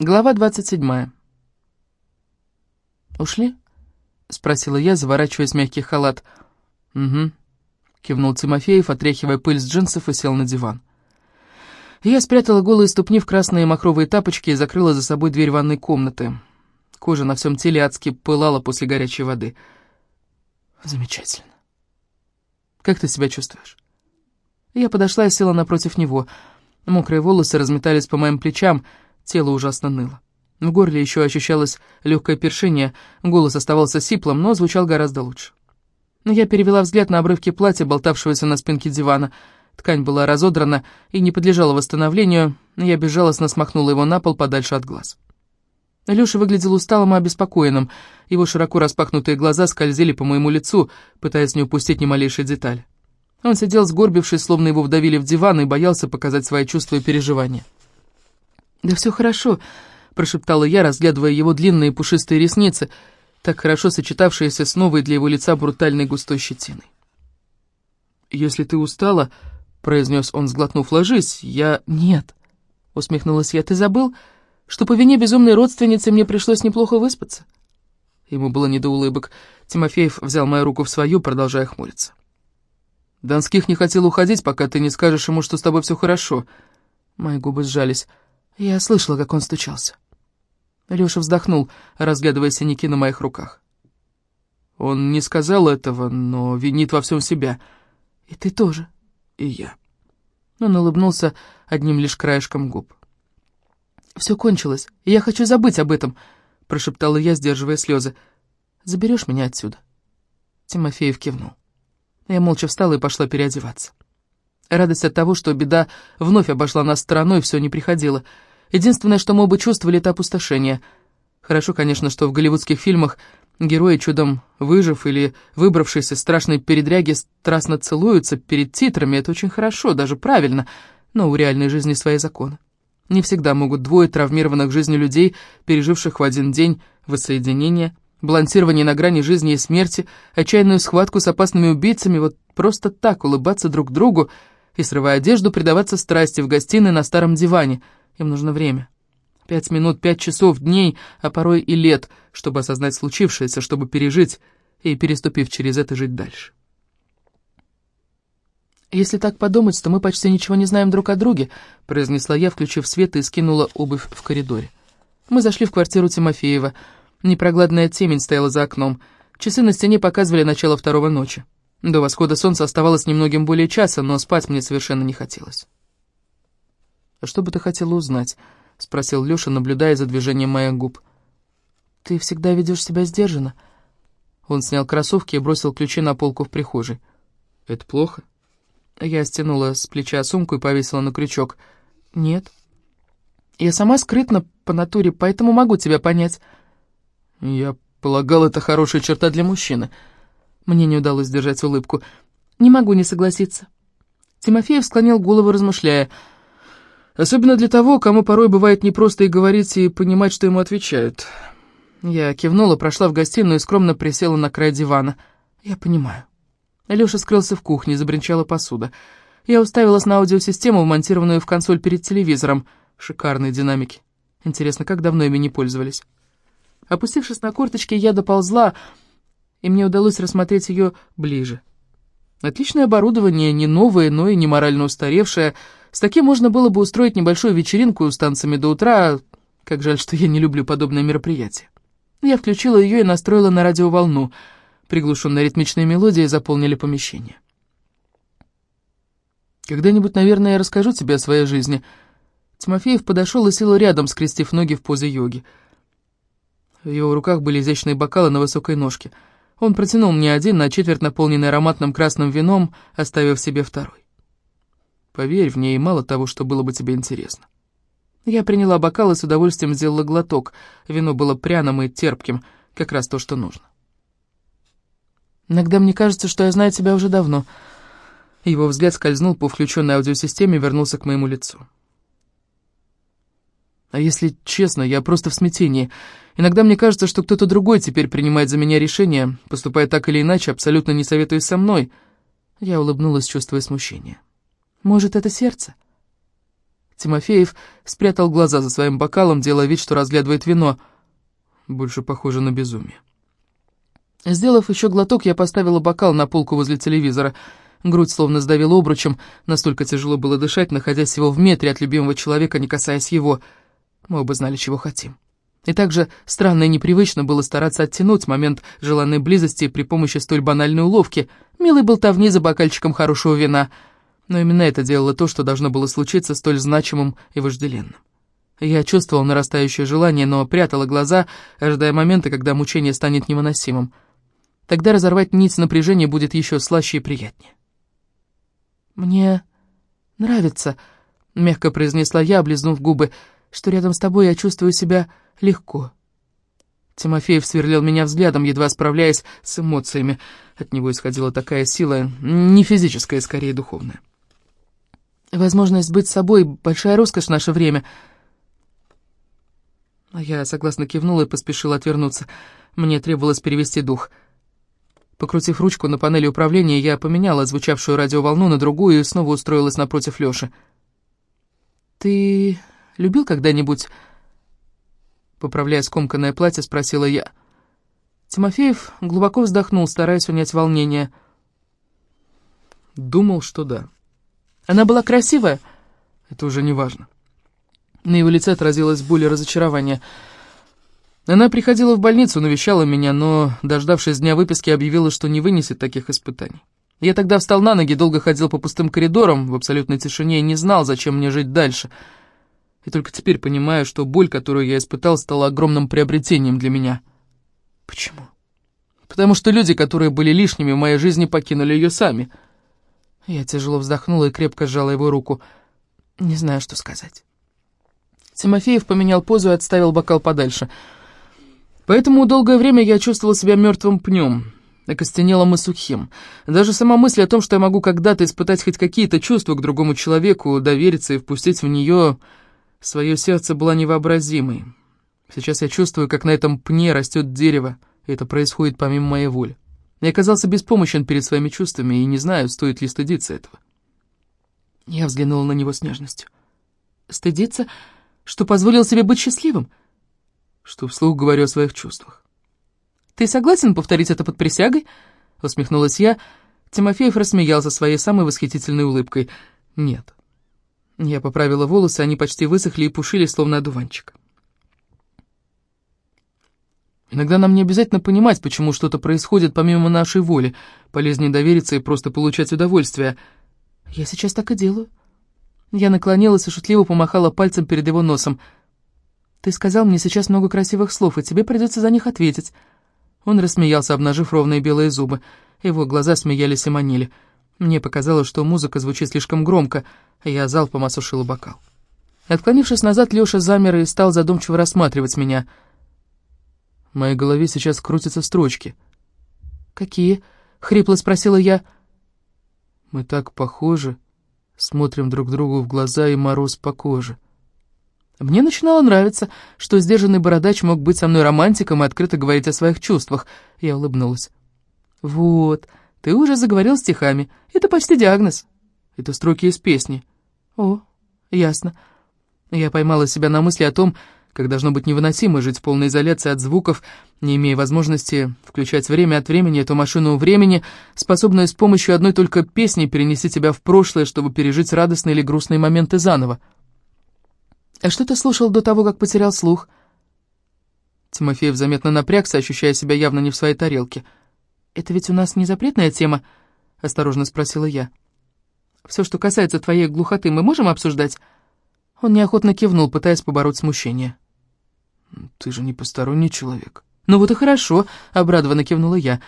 Глава 27. «Ушли?» — спросила я, заворачиваясь в мягкий халат. «Угу», — кивнул Тимофеев, отряхивая пыль с джинсов и сел на диван. Я спрятала голые ступни в красные махровые тапочки и закрыла за собой дверь ванной комнаты. Кожа на всем теле адски пылала после горячей воды. «Замечательно. Как ты себя чувствуешь?» Я подошла и села напротив него. Мокрые волосы разметались по моим плечам — Тело ужасно ныло. В горле еще ощущалось легкое першение, голос оставался сиплым, но звучал гораздо лучше. Я перевела взгляд на обрывки платья, болтавшегося на спинке дивана. Ткань была разодрана и не подлежала восстановлению, я безжалостно смахнула его на пол подальше от глаз. Лёша выглядел усталым и обеспокоенным, его широко распахнутые глаза скользили по моему лицу, пытаясь не упустить ни малейшей детали. Он сидел сгорбившись, словно его вдавили в диван, и боялся показать свои чувства и переживания. «Да все хорошо», — прошептала я, разглядывая его длинные пушистые ресницы, так хорошо сочетавшиеся с новой для его лица брутальной густой щетиной. «Если ты устала», — произнес он, сглотнув, — «ложись, я...» «Нет», — усмехнулась я, — «ты забыл, что по вине безумной родственницы мне пришлось неплохо выспаться?» Ему было не до улыбок. Тимофеев взял мою руку в свою, продолжая хмуриться. «Донских не хотел уходить, пока ты не скажешь ему, что с тобой все хорошо». Мои губы сжались. Я слышала, как он стучался. Лёша вздохнул, разглядывая синяки на моих руках. Он не сказал этого, но винит во всем себя. И ты тоже. И я. Он улыбнулся одним лишь краешком губ. «Все кончилось, и я хочу забыть об этом», — прошептала я, сдерживая слезы. «Заберешь меня отсюда?» Тимофеев кивнул. Я молча встала и пошла переодеваться. Радость от того, что беда вновь обошла нас стороной, все не приходила — Единственное, что мы оба чувствовали, это опустошение. Хорошо, конечно, что в голливудских фильмах герои, чудом выжив или выбравшись из страшной передряги, страстно целуются перед титрами. Это очень хорошо, даже правильно, но у реальной жизни свои законы. Не всегда могут двое травмированных жизнью людей, переживших в один день воссоединение, балансирование на грани жизни и смерти, отчаянную схватку с опасными убийцами, вот просто так улыбаться друг другу и, срывая одежду, предаваться страсти в гостиной на старом диване — им нужно время. Пять минут, пять часов, дней, а порой и лет, чтобы осознать случившееся, чтобы пережить и, переступив через это, жить дальше. «Если так подумать, то мы почти ничего не знаем друг о друге», произнесла я, включив свет и скинула обувь в коридоре. Мы зашли в квартиру Тимофеева. Непроглядная темень стояла за окном. Часы на стене показывали начало второго ночи. До восхода солнца оставалось немногим более часа, но спать мне совершенно не хотелось. «А что бы ты хотела узнать?» — спросил Лёша, наблюдая за движением моих губ. «Ты всегда ведешь себя сдержанно». Он снял кроссовки и бросил ключи на полку в прихожей. «Это плохо?» Я стянула с плеча сумку и повесила на крючок. «Нет. Я сама скрытна по натуре, поэтому могу тебя понять». «Я полагал, это хорошая черта для мужчины». Мне не удалось сдержать улыбку. «Не могу не согласиться». Тимофеев склонил голову, размышляя — Особенно для того, кому порой бывает непросто и говорить, и понимать, что ему отвечают. Я кивнула, прошла в гостиную и скромно присела на край дивана. Я понимаю. Лёша скрылся в кухне, забринчала посуда. Я уставилась на аудиосистему, вмонтированную в консоль перед телевизором. Шикарные динамики. Интересно, как давно ими не пользовались? Опустившись на корточки, я доползла, и мне удалось рассмотреть ее ближе. Отличное оборудование, не новое, но и не морально устаревшее — с таким можно было бы устроить небольшую вечеринку с танцами до утра. Как жаль, что я не люблю подобные мероприятия. Я включила ее и настроила на радиоволну. Приглушенные ритмичные мелодии заполнили помещение. «Когда-нибудь, наверное, я расскажу тебе о своей жизни». Тимофеев подошел и сел рядом, скрестив ноги в позе йоги. В его руках были изящные бокалы на высокой ножке. Он протянул мне один, на четверть наполненный ароматным красным вином, оставив себе второй. Поверь, в ней мало того, что было бы тебе интересно. Я приняла бокал и с удовольствием сделала глоток. Вино было пряным и терпким, как раз то, что нужно. Иногда мне кажется, что я знаю тебя уже давно. Его взгляд скользнул по включенной аудиосистеме и вернулся к моему лицу. А если честно, я просто в смятении. Иногда мне кажется, что кто-то другой теперь принимает за меня решение, поступая так или иначе, абсолютно не советуясь со мной. Я улыбнулась, чувствуя смущение. Может, это сердце? Тимофеев спрятал глаза за своим бокалом, делая вид, что разглядывает вино. Больше похоже на безумие. Сделав еще глоток, я поставила бокал на полку возле телевизора. Грудь словно сдавила обручем, настолько тяжело было дышать, находясь всего в метре от любимого человека, не касаясь его. Мы оба знали, чего хотим. И также странно и непривычно было стараться оттянуть момент желанной близости при помощи столь банальной уловки, милой болтовни за бокальчиком хорошего вина. Но именно это делало то, что должно было случиться столь значимым и вожделенным. Я чувствовал нарастающее желание, но прятала глаза, ожидая момента, когда мучение станет невыносимым. Тогда разорвать нить напряжения будет еще слаще и приятнее. «Мне нравится», — мягко произнесла я, облизнув губы, «что рядом с тобой я чувствую себя легко». Тимофеев сверлил меня взглядом, едва справляясь с эмоциями. От него исходила такая сила, не физическая, скорее духовная. «Возможность быть собой — большая роскошь в наше время». А я согласно кивнула и поспешила отвернуться. Мне требовалось перевести дух — Покрутив ручку на панели управления, я поменяла звучавшую радиоволну на другую и снова устроилась напротив Лёши. «Ты любил когда-нибудь...» Поправляя скомканное платье, спросила я. Тимофеев глубоко вздохнул, стараясь унять волнение. Думал, что да. Она была красивая? Это уже не важно. На его лице отразилась боль и разочарование — она приходила в больницу, навещала меня, но, дождавшись дня выписки, объявила, что не вынесет таких испытаний. Я тогда встал на ноги, долго ходил по пустым коридорам, в абсолютной тишине, и не знал, зачем мне жить дальше. И только теперь понимаю, что боль, которую я испытал, стала огромным приобретением для меня. Почему? Потому что люди, которые были лишними в моей жизни, покинули ее сами. Я тяжело вздохнула и крепко сжала его руку. Не знаю, что сказать. Тимофеев поменял позу и отставил бокал подальше — Поэтому долгое время я чувствовал себя мертвым пнем, окостенелым и сухим. Даже сама мысль о том, что я могу когда-то испытать хоть какие-то чувства к другому человеку, довериться и впустить в нее свое сердце, была невообразимой. Сейчас я чувствую, как на этом пне растет дерево, и это происходит помимо моей воли. Я оказался беспомощен перед своими чувствами и не знаю, стоит ли стыдиться этого. Я взглянула на него с нежностью. «Стыдиться? Что позволил себе быть счастливым?» что вслух говорю о своих чувствах. «Ты согласен повторить это под присягой?» — усмехнулась я. Тимофеев рассмеялся своей самой восхитительной улыбкой. «Нет». Я поправила волосы, они почти высохли и пушили, словно одуванчик. Иногда нам не обязательно понимать, почему что-то происходит помимо нашей воли. Полезнее довериться и просто получать удовольствие. Я сейчас так и делаю. Я наклонилась и шутливо помахала пальцем перед его носом — ты сказал мне сейчас много красивых слов, и тебе придется за них ответить». Он рассмеялся, обнажив ровные белые зубы. Его глаза смеялись и манили. Мне показалось, что музыка звучит слишком громко, а я залпом осушила бокал. Отклонившись назад, Лёша замер и стал задумчиво рассматривать меня. Моей голове сейчас крутятся строчки. «Какие?» — хрипло спросила я. «Мы так похожи, смотрим друг другу в глаза, и мороз по коже». Мне начинало нравиться, что сдержанный бородач мог быть со мной романтиком и открыто говорить о своих чувствах. Я улыбнулась. «Вот, ты уже заговорил стихами. Это почти диагноз. Это строки из песни». «О, ясно». Я поймала себя на мысли о том, как должно быть невыносимо жить в полной изоляции от звуков, не имея возможности включать время от времени эту машину времени, способную с помощью одной только песни перенести тебя в прошлое, чтобы пережить радостные или грустные моменты заново. «А что ты слушал до того, как потерял слух?» Тимофеев заметно напрягся, ощущая себя явно не в своей тарелке. «Это ведь у нас не запретная тема?» — осторожно спросила я. «Все, что касается твоей глухоты, мы можем обсуждать?» Он неохотно кивнул, пытаясь побороть смущение. «Ты же не посторонний человек». «Ну вот и хорошо», — обрадованно кивнула я.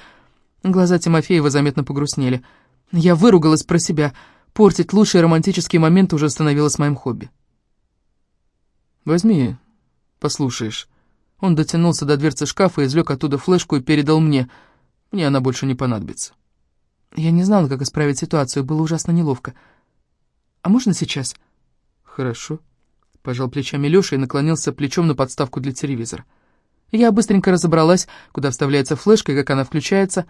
Глаза Тимофеева заметно погрустнели. Я выругалась про себя. Портить лучшие романтические моменты уже становилось моим хобби. «Возьми, послушаешь». Он дотянулся до дверцы шкафа, извлек оттуда флешку и передал мне. Мне она больше не понадобится. Я не знала, как исправить ситуацию, было ужасно неловко. «А можно сейчас?» «Хорошо». Пожал плечами Лёша и наклонился плечом на подставку для телевизора. Я быстренько разобралась, куда вставляется флешка и как она включается.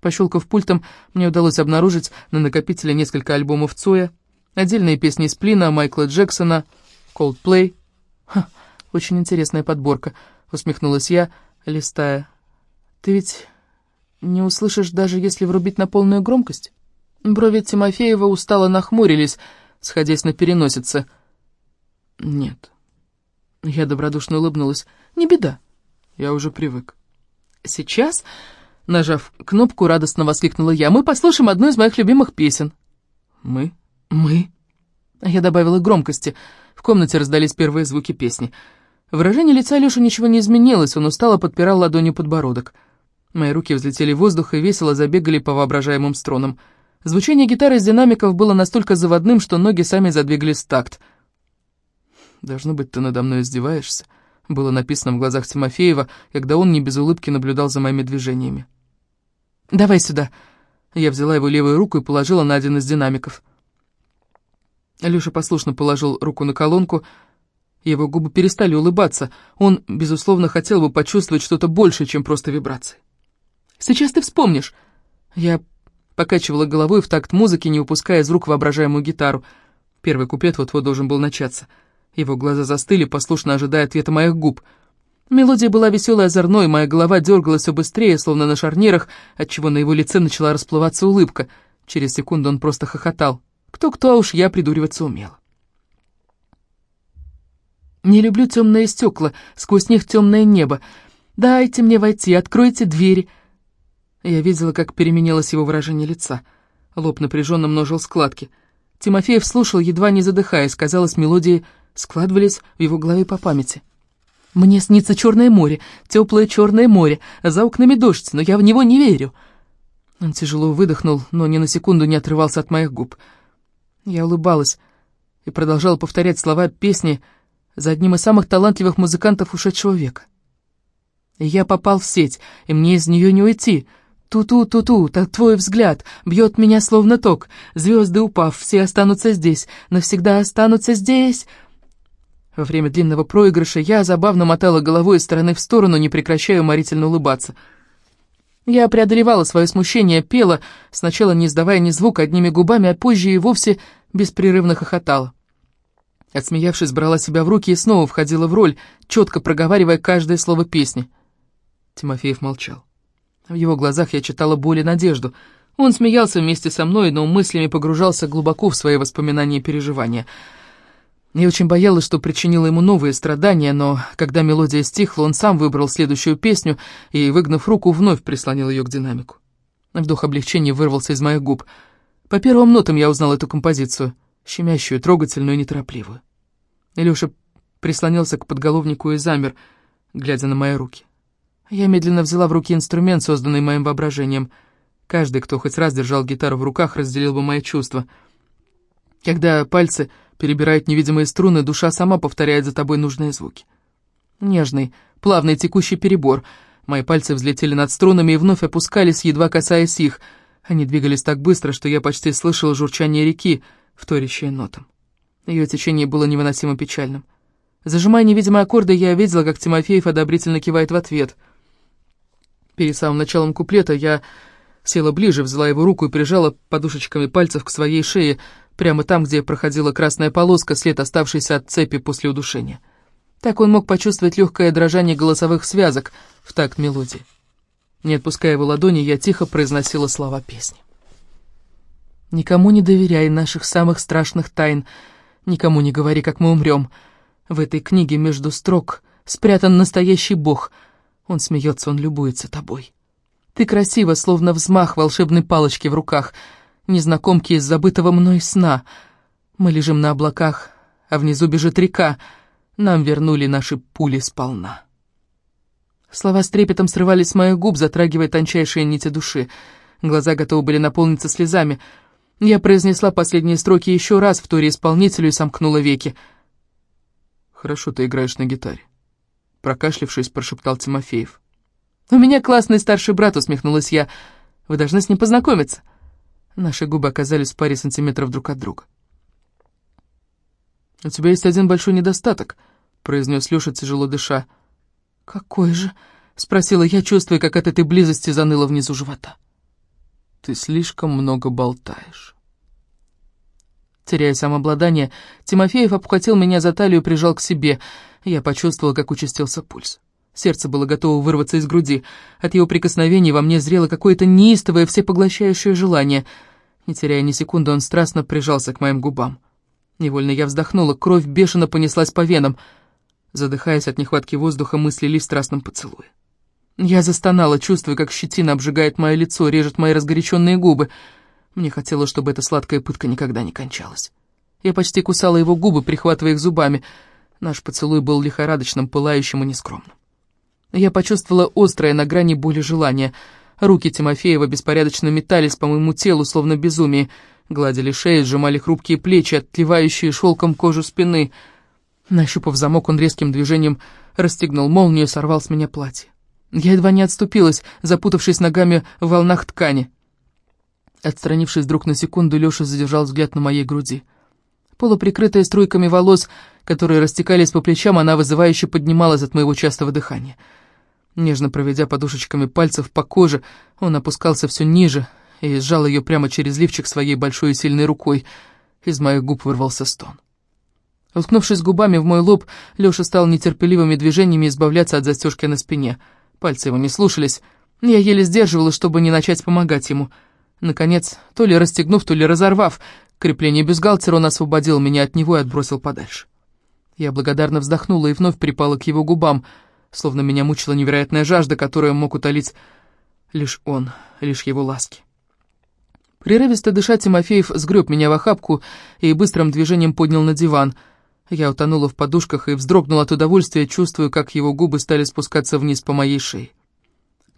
Пощелкав пультом, мне удалось обнаружить на накопителе несколько альбомов Цоя, Отдельные песни из Плина, Майкла Джексона, Coldplay. Ха, очень интересная подборка, усмехнулась я, листая. Ты ведь не услышишь, даже если врубить на полную громкость? Брови Тимофеева устало нахмурились, сходясь на переносице. Нет. Я добродушно улыбнулась. Не беда. Я уже привык. Сейчас, нажав кнопку, радостно воскликнула я, мы послушаем одну из моих любимых песен. Мы? Мы? Я добавила громкости. В комнате раздались первые звуки песни. Выражение лица Лёши ничего не изменилось, он устало подпирал ладонью подбородок. Мои руки взлетели в воздух и весело забегали по воображаемым струнам. Звучание гитары из динамиков было настолько заводным, что ноги сами задвигались в такт. «Должно быть, ты надо мной издеваешься», — было написано в глазах Тимофеева, когда он не без улыбки наблюдал за моими движениями. «Давай сюда». Я взяла его левую руку и положила на один из динамиков. Алёша послушно положил руку на колонку, его губы перестали улыбаться. Он, безусловно, хотел бы почувствовать что-то большее, чем просто вибрации. «Сейчас ты вспомнишь!» Я покачивала головой в такт музыки, не упуская из рук воображаемую гитару. Первый куплет вот-вот должен был начаться. Его глаза застыли, послушно ожидая ответа моих губ. Мелодия была веселой озорной, моя голова дергалась все быстрее, словно на шарнирах, отчего на его лице начала расплываться улыбка. Через секунду он просто хохотал. Кто-кто, а уж я придуриваться умела. Не люблю темные стекла, сквозь них темное небо. Дайте мне войти, откройте двери. Я видела, как переменилось его выражение лица. Лоб напряженно множил складки. Тимофеев слушал, едва не задыхаясь, казалось, мелодии складывались в его голове по памяти. «Мне снится Черное море, теплое Черное море, за окнами дождь, но я в него не верю». Он тяжело выдохнул, но ни на секунду не отрывался от моих губ. Я улыбалась и продолжала повторять слова песни за одним из самых талантливых музыкантов ушедшего века. Я попал в сеть, и мне из нее не уйти. Ту-ту-ту-ту, твой взгляд бьет меня словно ток. Звезды упав, все останутся здесь, навсегда останутся здесь. Во время длинного проигрыша я забавно мотала головой из стороны в сторону, не прекращая уморительно улыбаться — я преодолевала свое смущение, пела, сначала не издавая ни звука одними губами, а позже и вовсе беспрерывно хохотала. Отсмеявшись, брала себя в руки и снова входила в роль, четко проговаривая каждое слово песни. Тимофеев молчал. В его глазах я читала боль и надежду. Он смеялся вместе со мной, но мыслями погружался глубоко в свои воспоминания и переживания — я очень боялась, что причинила ему новые страдания, но когда мелодия стихла, он сам выбрал следующую песню и, выгнув руку, вновь прислонил ее к динамику. Вдох облегчения вырвался из моих губ. По первым нотам я узнал эту композицию, щемящую, трогательную и неторопливую. Илюша прислонился к подголовнику и замер, глядя на мои руки. Я медленно взяла в руки инструмент, созданный моим воображением. Каждый, кто хоть раз держал гитару в руках, разделил бы мои чувства. Когда пальцы перебирает невидимые струны, душа сама повторяет за тобой нужные звуки. Нежный, плавный текущий перебор. Мои пальцы взлетели над струнами и вновь опускались, едва касаясь их. Они двигались так быстро, что я почти слышал журчание реки, вторящее нотам. Ее течение было невыносимо печальным. Зажимая невидимые аккорды, я видела, как Тимофеев одобрительно кивает в ответ. Перед самым началом куплета я села ближе, взяла его руку и прижала подушечками пальцев к своей шее, прямо там, где проходила красная полоска, след оставшийся от цепи после удушения. Так он мог почувствовать легкое дрожание голосовых связок в такт мелодии. Не отпуская его ладони, я тихо произносила слова песни. «Никому не доверяй наших самых страшных тайн, никому не говори, как мы умрем. В этой книге между строк спрятан настоящий бог. Он смеется, он любуется тобой. Ты красива, словно взмах волшебной палочки в руках — незнакомки из забытого мной сна. Мы лежим на облаках, а внизу бежит река. Нам вернули наши пули сполна. Слова с трепетом срывались с моих губ, затрагивая тончайшие нити души. Глаза готовы были наполниться слезами. Я произнесла последние строки еще раз в туре исполнителю и сомкнула веки. «Хорошо ты играешь на гитаре», — прокашлившись, прошептал Тимофеев. «У меня классный старший брат», — усмехнулась я. «Вы должны с ним познакомиться». Наши губы оказались в паре сантиметров друг от друга. «У тебя есть один большой недостаток», — произнес Лёша, тяжело дыша. «Какой же?» — спросила я, чувствуя, как от этой близости заныло внизу живота. «Ты слишком много болтаешь». Теряя самообладание, Тимофеев обхватил меня за талию и прижал к себе. Я почувствовала, как участился пульс. Сердце было готово вырваться из груди. От его прикосновений во мне зрело какое-то неистовое, всепоглощающее желание. Не теряя ни секунды, он страстно прижался к моим губам. Невольно я вздохнула, кровь бешено понеслась по венам. Задыхаясь от нехватки воздуха, мы слились в страстном поцелуе. Я застонала, чувствуя, как щетина обжигает мое лицо, режет мои разгоряченные губы. Мне хотелось, чтобы эта сладкая пытка никогда не кончалась. Я почти кусала его губы, прихватывая их зубами. Наш поцелуй был лихорадочным, пылающим и нескромным. Я почувствовала острое на грани боли желание. Руки Тимофеева беспорядочно метались по моему телу, словно безумие. Гладили шею, сжимали хрупкие плечи, отливающие шелком кожу спины. Нащупав замок, он резким движением расстегнул молнию и сорвал с меня платье. Я едва не отступилась, запутавшись ногами в волнах ткани. Отстранившись вдруг на секунду, Лёша задержал взгляд на моей груди. Полуприкрытая струйками волос, которые растекались по плечам, она вызывающе поднималась от моего частого дыхания. Нежно проведя подушечками пальцев по коже, он опускался все ниже и сжал ее прямо через лифчик своей большой и сильной рукой. Из моих губ вырвался стон. Уткнувшись губами в мой лоб, Лёша стал нетерпеливыми движениями избавляться от застежки на спине. Пальцы его не слушались. Я еле сдерживалась, чтобы не начать помогать ему. Наконец, то ли расстегнув, то ли разорвав, крепление бюстгальтера он освободил меня от него и отбросил подальше. Я благодарно вздохнула и вновь припала к его губам — словно меня мучила невероятная жажда, которую мог утолить лишь он, лишь его ласки. Прерывисто дыша, Тимофеев сгреб меня в охапку и быстрым движением поднял на диван. Я утонула в подушках и вздрогнула от удовольствия, чувствуя, как его губы стали спускаться вниз по моей шее.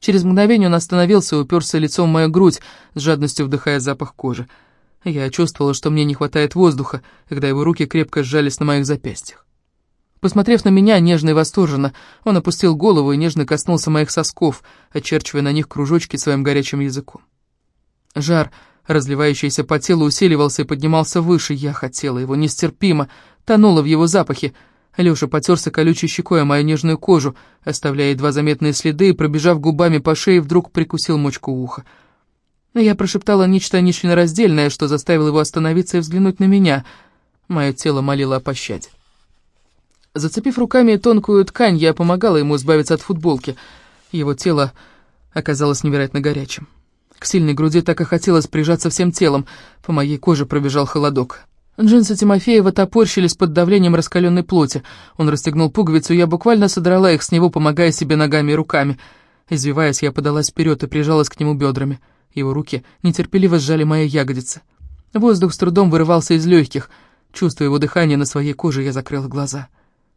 Через мгновение он остановился и уперся лицом в мою грудь, с жадностью вдыхая запах кожи. Я чувствовала, что мне не хватает воздуха, когда его руки крепко сжались на моих запястьях. Посмотрев на меня нежно и восторженно, он опустил голову и нежно коснулся моих сосков, очерчивая на них кружочки своим горячим языком. Жар, разливающийся по телу, усиливался и поднимался выше. Я хотела его нестерпимо, тонула в его запахе. Лёша потерся колючей щекой о мою нежную кожу, оставляя едва заметные следы, и, пробежав губами по шее, вдруг прикусил мочку уха. Я прошептала нечто нечленораздельное, что заставило его остановиться и взглянуть на меня. Мое тело молило о пощаде. Зацепив руками тонкую ткань, я помогала ему избавиться от футболки. Его тело оказалось невероятно горячим. К сильной груди так и хотелось прижаться всем телом. По моей коже пробежал холодок. Джинсы Тимофеева топорщились под давлением раскаленной плоти. Он расстегнул пуговицу, я буквально содрала их с него, помогая себе ногами и руками. Извиваясь, я подалась вперед и прижалась к нему бедрами. Его руки нетерпеливо сжали мои ягодицы. Воздух с трудом вырывался из легких. Чувствуя его дыхание на своей коже, я закрыла глаза.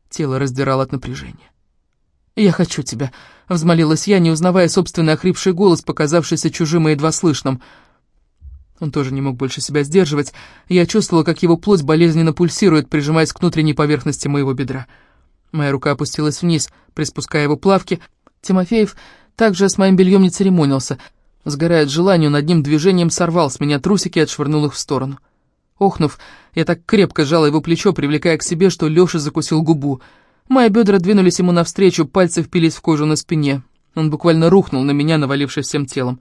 Тело раздирало от напряжения. «Я хочу тебя», — взмолилась я, не узнавая собственный охрипший голос, показавшийся чужим и едва слышным. Он тоже не мог больше себя сдерживать. Я чувствовала, как его плоть болезненно пульсирует, прижимаясь к внутренней поверхности моего бедра. Моя рука опустилась вниз, приспуская его плавки. Тимофеев также с моим бельем не церемонился. Сгорая от желания, над ним движением сорвал с меня трусики и отшвырнул их в сторону. Охнув, я так крепко сжала его плечо, привлекая к себе, что Лёша закусил губу. Мои бедра двинулись ему навстречу, пальцы впились в кожу на спине. Он буквально рухнул на меня, навалившись всем телом.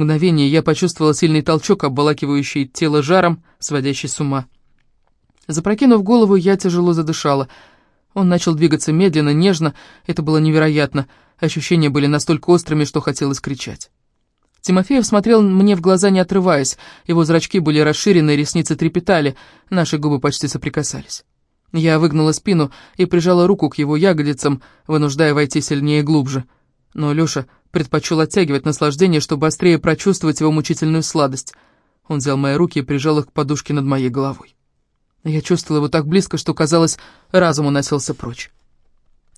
Мгновение я почувствовала сильный толчок, обволакивающий тело жаром, сводящий с ума. Запрокинув голову, я тяжело задышала. Он начал двигаться медленно, нежно, это было невероятно. Ощущения были настолько острыми, что хотелось кричать. Тимофеев смотрел мне в глаза, не отрываясь. Его зрачки были расширены, ресницы трепетали, наши губы почти соприкасались. Я выгнула спину и прижала руку к его ягодицам, вынуждая войти сильнее и глубже. Но Лёша предпочел оттягивать наслаждение, чтобы острее прочувствовать его мучительную сладость. Он взял мои руки и прижал их к подушке над моей головой. Я чувствовала его так близко, что, казалось, разум уносился прочь.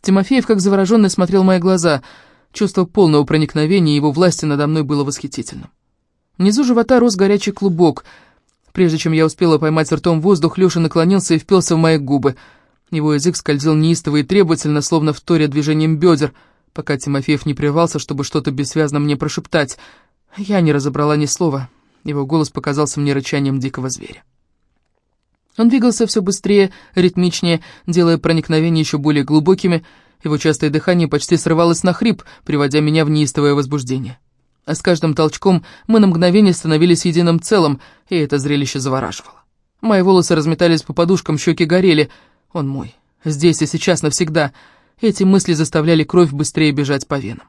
Тимофеев, как завороженный, смотрел в мои глаза — Чувство полного проникновения его власти надо мной было восхитительным. Внизу живота рос горячий клубок. Прежде чем я успела поймать ртом воздух, Лёша наклонился и впился в мои губы. Его язык скользил неистово и требовательно, словно в торе движением бедер, пока Тимофеев не прервался, чтобы что-то бессвязно мне прошептать. Я не разобрала ни слова. Его голос показался мне рычанием дикого зверя. Он двигался все быстрее, ритмичнее, делая проникновения еще более глубокими, его частое дыхание почти срывалось на хрип, приводя меня в неистовое возбуждение. А с каждым толчком мы на мгновение становились единым целым, и это зрелище завораживало. Мои волосы разметались по подушкам, щеки горели. Он мой. Здесь и сейчас навсегда. Эти мысли заставляли кровь быстрее бежать по венам.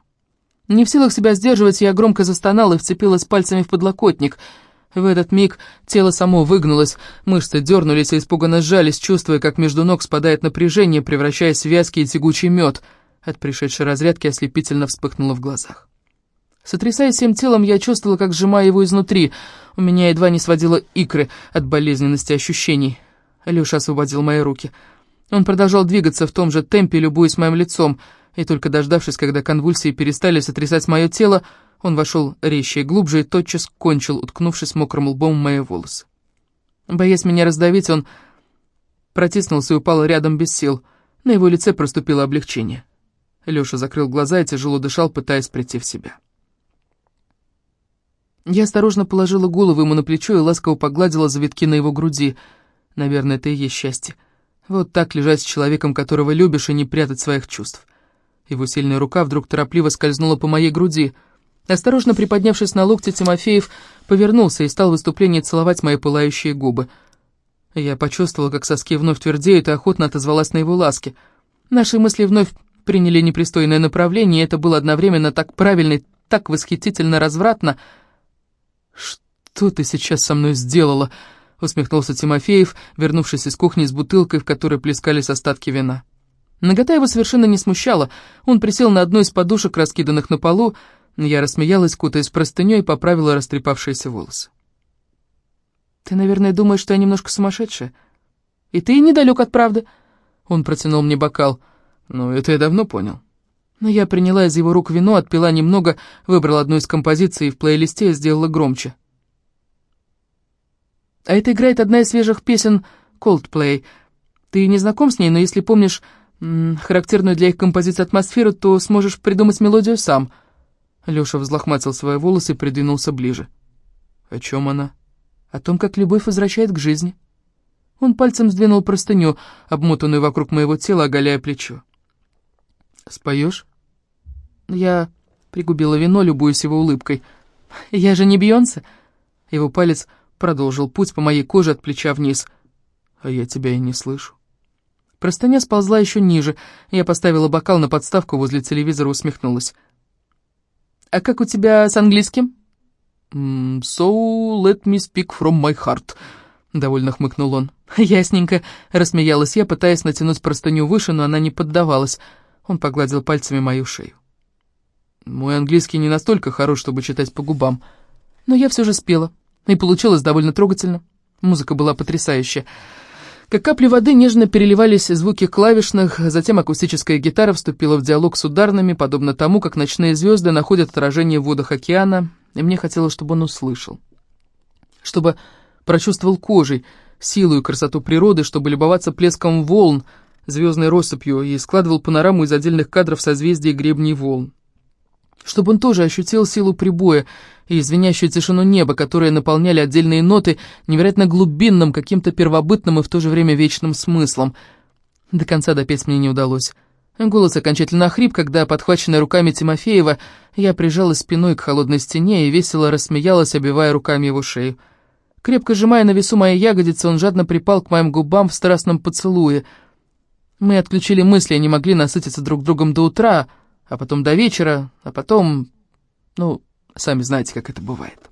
Не в силах себя сдерживать, я громко застонала и вцепилась пальцами в подлокотник. В этот миг тело само выгнулось, мышцы дернулись и испуганно сжались, чувствуя, как между ног спадает напряжение, превращаясь в вязкий и тягучий мед. От пришедшей разрядки ослепительно вспыхнуло в глазах. Сотрясаясь всем телом, я чувствовала, как сжимаю его изнутри. У меня едва не сводило икры от болезненности ощущений. Леша освободил мои руки. Он продолжал двигаться в том же темпе, любуясь моим лицом, и только дождавшись, когда конвульсии перестали сотрясать мое тело, он вошел резче и глубже и тотчас кончил, уткнувшись мокрым лбом в мои волосы. Боясь меня раздавить, он протиснулся и упал рядом без сил. На его лице проступило облегчение. Леша закрыл глаза и тяжело дышал, пытаясь прийти в себя. Я осторожно положила голову ему на плечо и ласково погладила завитки на его груди. Наверное, это и есть счастье. Вот так лежать с человеком, которого любишь, и не прятать своих чувств. Его сильная рука вдруг торопливо скользнула по моей груди. Осторожно приподнявшись на локте, Тимофеев повернулся и стал в выступлении целовать мои пылающие губы. Я почувствовала, как соски вновь твердеют, и охотно отозвалась на его ласки. Наши мысли вновь приняли непристойное направление, и это было одновременно так правильно и так восхитительно развратно — «Что ты сейчас со мной сделала?» — усмехнулся Тимофеев, вернувшись из кухни с бутылкой, в которой плескались остатки вина. Нагота его совершенно не смущала. Он присел на одну из подушек, раскиданных на полу. Я рассмеялась, кутаясь простыней, и поправила растрепавшиеся волосы. «Ты, наверное, думаешь, что я немножко сумасшедшая? И ты недалек от правды?» Он протянул мне бокал. «Ну, это я давно понял». Но я приняла из его рук вино, отпила немного, выбрала одну из композиций в плейлисте и сделала громче. А это играет одна из свежих песен Coldplay. Ты не знаком с ней, но если помнишь характерную для их композиции атмосферу, то сможешь придумать мелодию сам. Лёша взлохматил свои волосы и придвинулся ближе. О чем она? О том, как любовь возвращает к жизни. Он пальцем сдвинул простыню, обмотанную вокруг моего тела, оголяя плечо. «Споешь?» Я пригубила вино, любуясь его улыбкой. «Я же не Бейонсе?» Его палец продолжил путь по моей коже от плеча вниз. «А я тебя и не слышу». Простыня сползла еще ниже. Я поставила бокал на подставку возле телевизора, усмехнулась. «А как у тебя с английским?» «So let me speak from my heart», — довольно хмыкнул он. «Ясненько», — рассмеялась я, пытаясь натянуть простыню выше, но она не поддавалась. Он погладил пальцами мою шею. Мой английский не настолько хорош, чтобы читать по губам. Но я все же спела, и получилось довольно трогательно. Музыка была потрясающая. Как капли воды нежно переливались звуки клавишных, затем акустическая гитара вступила в диалог с ударными, подобно тому, как ночные звезды находят отражение в водах океана, и мне хотелось, чтобы он услышал. Чтобы прочувствовал кожей силу и красоту природы, чтобы любоваться плеском волн, звездной россыпью и складывал панораму из отдельных кадров созвездий гребней волн. Чтобы он тоже ощутил силу прибоя и звенящую тишину неба, которые наполняли отдельные ноты невероятно глубинным, каким-то первобытным и в то же время вечным смыслом. До конца допеть мне не удалось. Голос окончательно охрип, когда, подхваченная руками Тимофеева, я прижалась спиной к холодной стене и весело рассмеялась, обивая руками его шею. Крепко сжимая на весу мои ягодицы, он жадно припал к моим губам в страстном поцелуе — мы отключили мысли и не могли насытиться друг другом до утра, а потом до вечера, а потом... Ну, сами знаете, как это бывает.